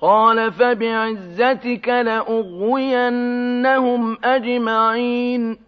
قال فبعزتك لأغوينهم أجمعين.